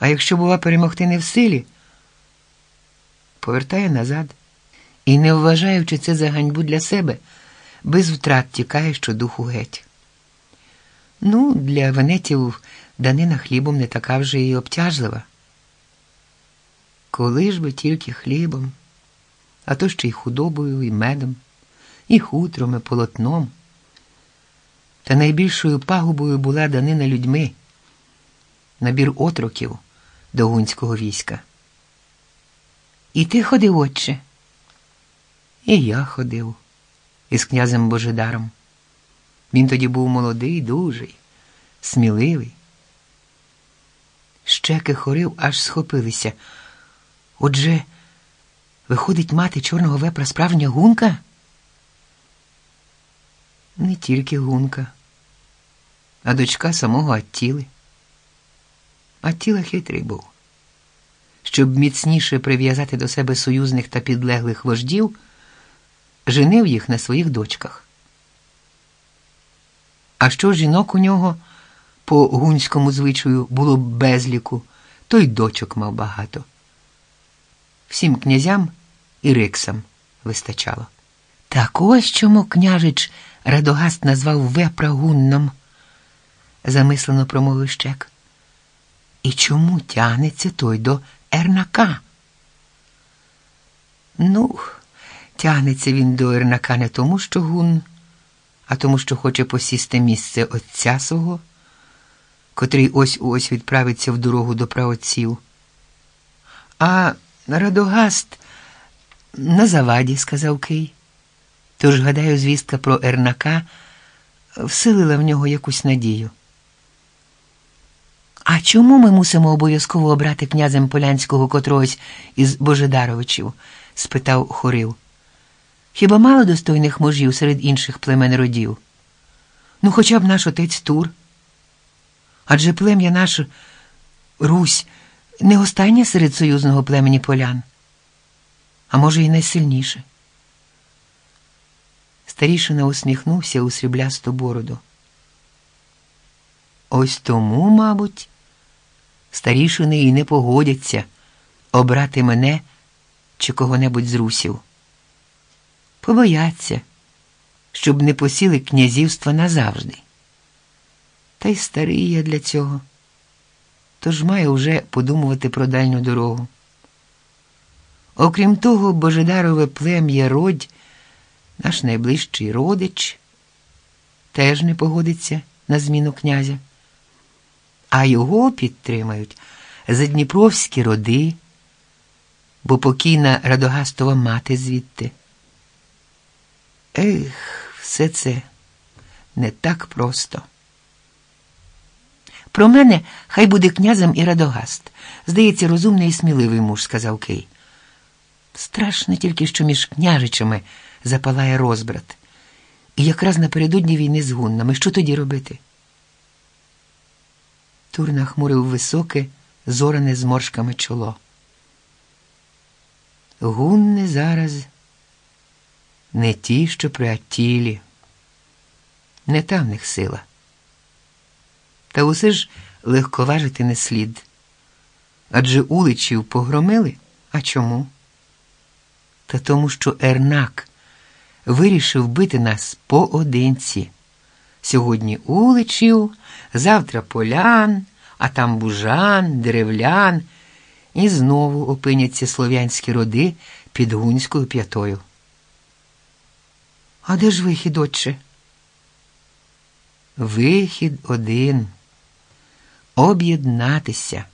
А якщо, бува, перемогти не в силі, повертає назад і, не вважаючи це за ганьбу для себе, без втрат тікає щодуху геть. Ну, для венетів данина хлібом не така вже і обтяжлива. Коли ж би тільки хлібом, а то ще й худобою, і медом, і хутром, і полотном. Та найбільшою пагубою була данина людьми, набір отроків до гунського війська. І ти ходив, отче? І я ходив із князем Божидаром. Він тоді був молодий, дужий, сміливий. Щеки хорив аж схопилися. Отже, виходить мати чорного вепра справжня гунка? Не тільки гунка, а дочка самого Аттіли. Аттіла хитрий був. Щоб міцніше прив'язати до себе союзних та підлеглих вождів, женив їх на своїх дочках. А що жінок у нього по гунському звичаю було безліку, то й дочок мав багато. Всім князям і риксам вистачало. Так ось чому княжич Радогаст назвав вепра гунном, замислено промовив щек. І чому тягнеться той до Ернака? Ну, тягнеться він до Ернака не тому, що гун, а тому, що хоче посісти місце отця свого, котрий ось ось відправиться в дорогу до праотців. А Радогаст на заваді, сказав Кий. Тож, гадаю, звістка про Ернака вселила в нього якусь надію. Чому ми мусимо обов'язково обрати князем Полянського котрогось із Божедаровичів? спитав Хорив. Хіба мало достойних мужів серед інших племен родів? Ну, хоча б наш отець Тур. Адже плем'я наше Русь не останнє серед союзного племені полян, а може, і найсильніше. Старішина усміхнувся у сріблясту бороду. Ось тому, мабуть, старішини і не погодяться обрати мене чи кого-небудь з русів. Побояться, щоб не посіли князівства назавжди. Та й старий я для цього, тож маю вже подумувати про дальню дорогу. Окрім того, Божедарове плем'я родь, наш найближчий родич, теж не погодиться на зміну князя а його підтримають задніпровські роди, бо покійна Радогастова мати звідти. Ех, все це не так просто. Про мене хай буде князем і Радогаст. Здається, розумний і сміливий муж, сказав Кий. Страшно тільки, що між княжичами запалає розбрат. І якраз напередодні війни з гуннами. Що тоді робити? Тур нахмурив високе, зоране зморшками чоло. Гунни зараз не ті, що при Аттілі, не та в них сила. Та усе ж легковажити не слід. Адже уличів погромили. А чому? Та тому, що Ернак вирішив бити нас поодинці. Сьогодні уличів, завтра полян, а там бужан, деревлян, і знову опиняться слов'янські роди під гунською п'ятою. А де ж вихід, отче? Вихід один об'єднатися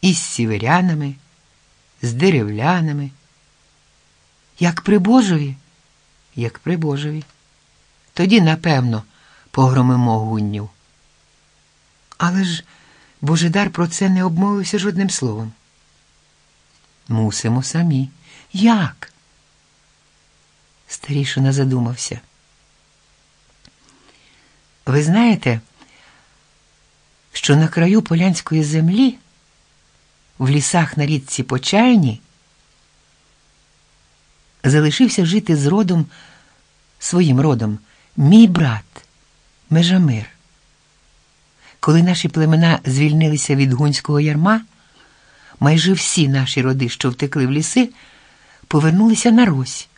із сіверянами, з деревлянами, як при Божові, як при Божові. Тоді, напевно, погромимо гуннів. Але ж Божидар про це не обмовився жодним словом. Мусимо самі. Як? Старішина задумався. Ви знаєте, що на краю полянської землі, в лісах на річці Почайні, залишився жити з родом своїм родом мій брат Межамир. Коли наші племена звільнилися від гунського ярма, майже всі наші роди, що втекли в ліси, повернулися на Рось.